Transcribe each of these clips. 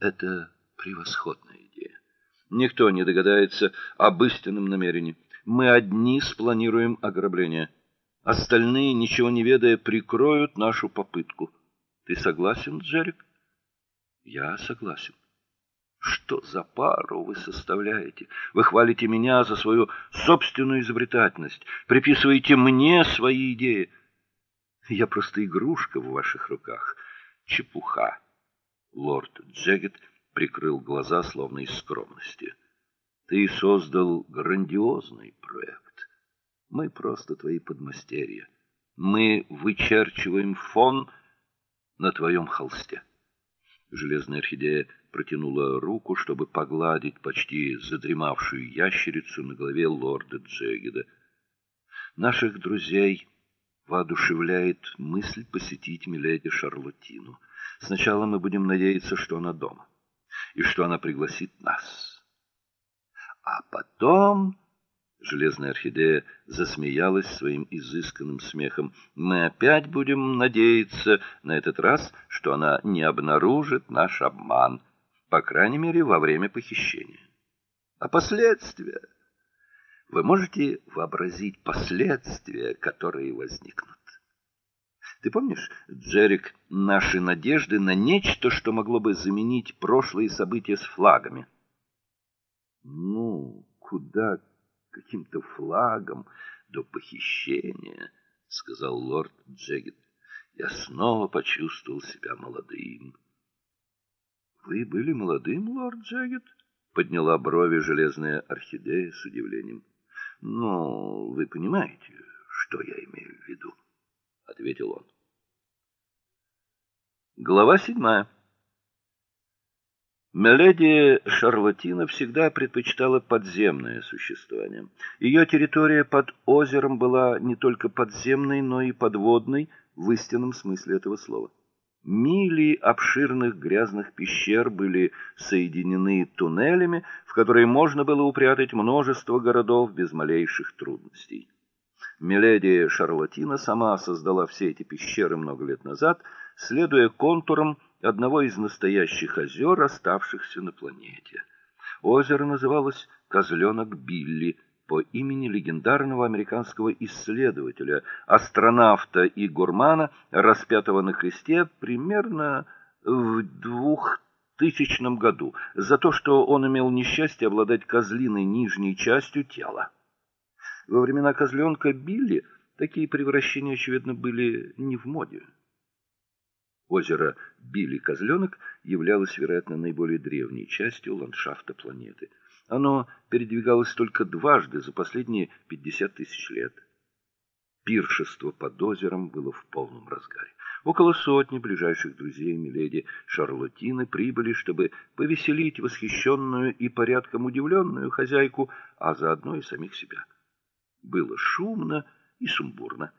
Это превосходная идея. Никто не догадается об истинном намерении. Мы одни спланируем ограбление. Остальные, ничего не ведая, прикроют нашу попытку. Ты согласен, Джерик? Я согласен. Что за пару вы составляете? Вы хвалите меня за свою собственную изобретательность, приписываете мне свои идеи. Я просто игрушка в ваших руках. Чепуха. Лорд Джегет прикрыл глаза словно из скромности. Ты создал грандиозный проект. Мы просто твои подмастерья. Мы вычерчиваем фон на твоем холсте. Железная орхидея протянула руку, чтобы погладить почти задремавшую ящерицу на голове лорда Джегеда. Наших друзей воодушевляет мысль посетить миледи Шарлотину. Сначала мы будем надеяться, что она дома и что она пригласит нас. А потом Железная орхидея засмеялась своим изысканным смехом. Мы опять будем надеяться на этот раз, что она не обнаружит наш обман, по крайней мере, во время похищения. А последствия? Вы можете вообразить последствия, которые возникнут? Ты помнишь, Джерик, наши надежды на нечто, что могло бы заменить прошлые события с флагами? Ну, куда каким-то флагом до похищения, сказал лорд Джегет. Я снова почувствовал себя молодым. Вы были молодым, лорд Джегет? подняла брови железная орхидея с удивлением. Ну, вы понимаете, что я имею в виду ответил он. Глава седьмая. Меледи Шарлотина всегда предпочитала подземное существование. Ее территория под озером была не только подземной, но и подводной в истинном смысле этого слова. Мили обширных грязных пещер были соединены туннелями, в которые можно было упрятать множество городов без малейших трудностей. Миледи Шарлотина сама создала все эти пещеры много лет назад, следуя контурам одного из настоящих озер, оставшихся на планете. Озеро называлось Козленок Билли по имени легендарного американского исследователя, астронавта и гурмана, распятого на кресте примерно в двухтысячном году за то, что он имел несчастье обладать козлиной нижней частью тела. Во времена козленка Билли такие превращения очевидно были не в моде. Озеро Билли Козленок являлось, вероятно, наиболее древней частью ландшафта планеты. Оно передвигалось только дважды за последние 50 тысяч лет. Пиршество под озером было в полном разгаре. Около сотни ближайших друзей миледи Шарлотины прибыли, чтобы повеселить восхищенную и порядком удивленную хозяйку, а заодно и самих себя. Было шумно и сумбурно.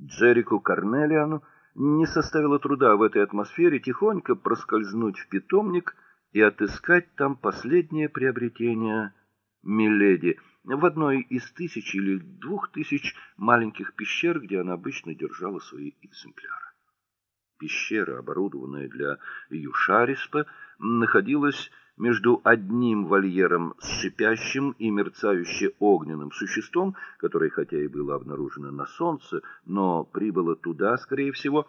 Джерику Карнелиану не составило труда в этой атмосфере тихонько проскользнуть в питомник и отыскать там последнее приобретение Миледи в одной из тысяч или двух тысяч маленьких пещер, где она обычно держала свои экземпляры. Пещера, оборудованная для юшариспа, находилась между одним вольером с шипящим и мерцающе огненным существом, которое хотя и было обнаружено на солнце, но прибыло туда, скорее всего,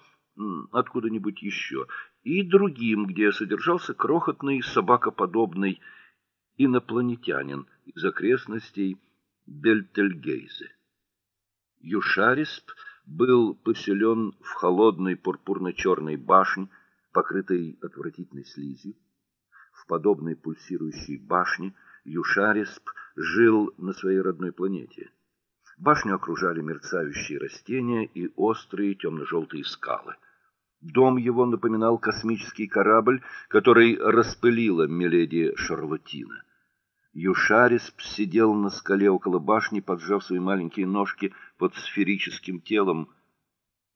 откуда-нибудь еще, и другим, где содержался крохотный собакоподобный инопланетянин из окрестностей Бельтельгейзе. Юшарисп был поселен в холодной пурпурно черной башне, покрытой отвратительной слизью подобной пульсирующей башне Юшарисп жил на своей родной планете. Башню окружали мерцающие растения и острые темно желтые скалы. Дом его напоминал космический корабль, который распылила миледи Шарлотина. Юшарисп сидел на скале около башни, поджав свои маленькие ножки под сферическим телом.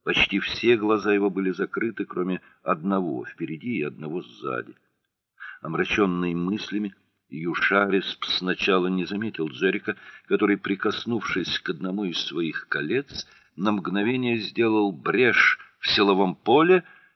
Почти все глаза его были закрыты, кроме одного впереди и одного сзади. Омраченный мыслями, Юшарис сначала не заметил Джерика, который, прикоснувшись к одному из своих колец, на мгновение сделал брешь в силовом поле